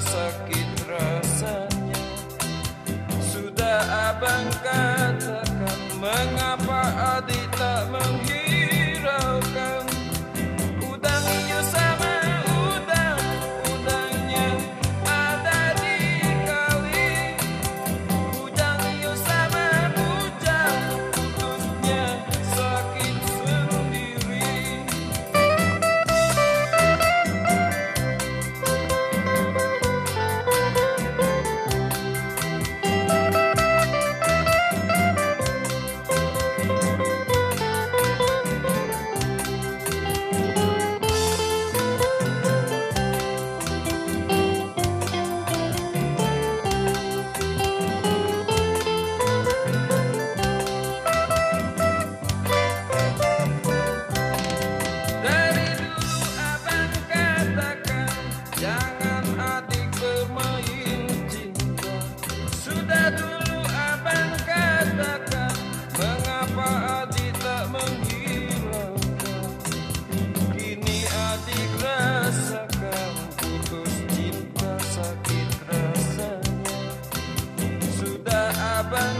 sakit rasanya. Sudah abang Jangan adik bermain cinta. Sudah dulu abang katakan Mengapa adik tak menghiraukan Kini adik rasakan Putus cinta sakit rasanya. Sudah abang